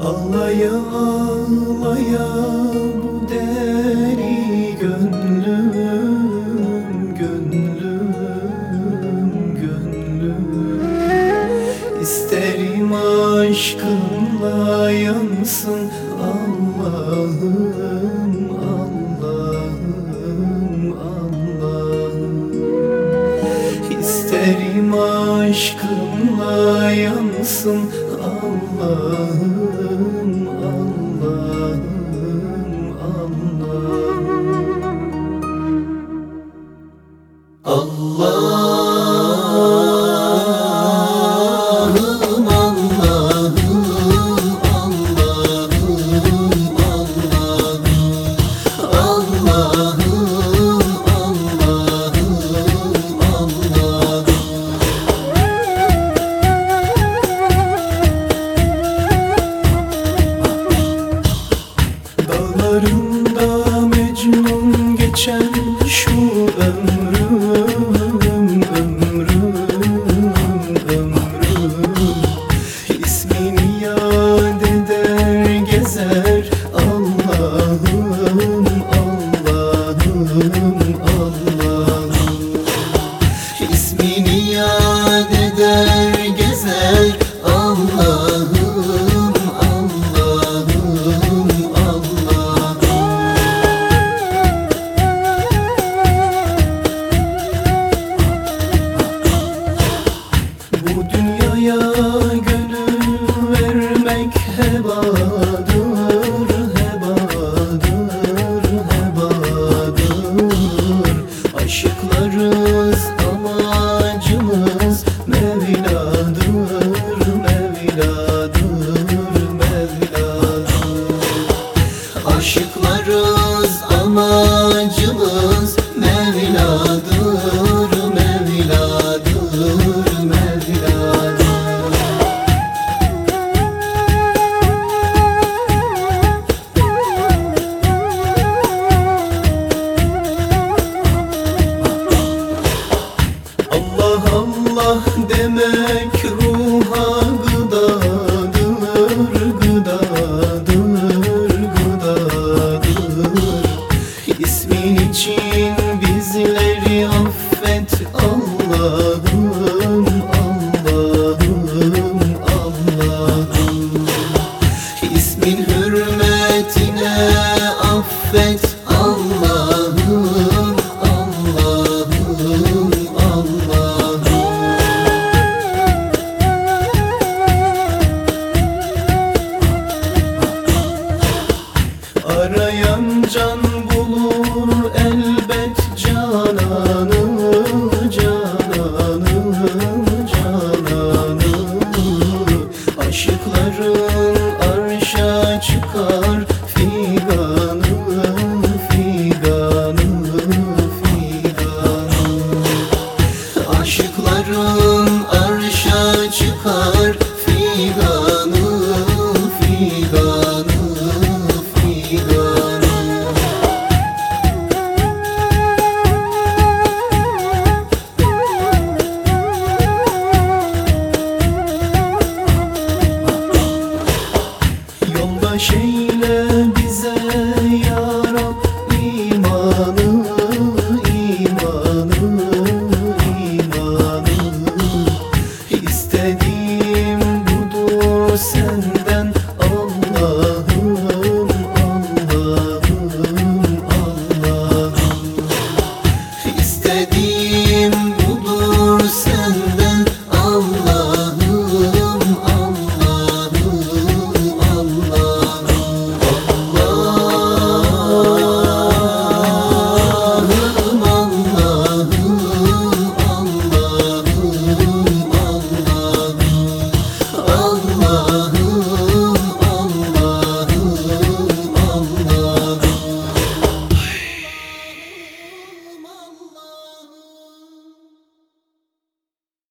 Ağlaya ağlaya bu deli gönlüm Gönlüm, gönlüm. İsterim aşkınla yansın Allah'ım, Allah'ım, Allah'ım. İsterim aşkınla yansın Allah'ım, Dağlarında Mecnun geçen şu ömrüm, ömrüm, ömrüm İsmini yad eder gezer Allah'ım, hebadır, hebadır, hebadır Aşıklarız amacımız Mevladır, Mevladır, Mevladır Aşıklarız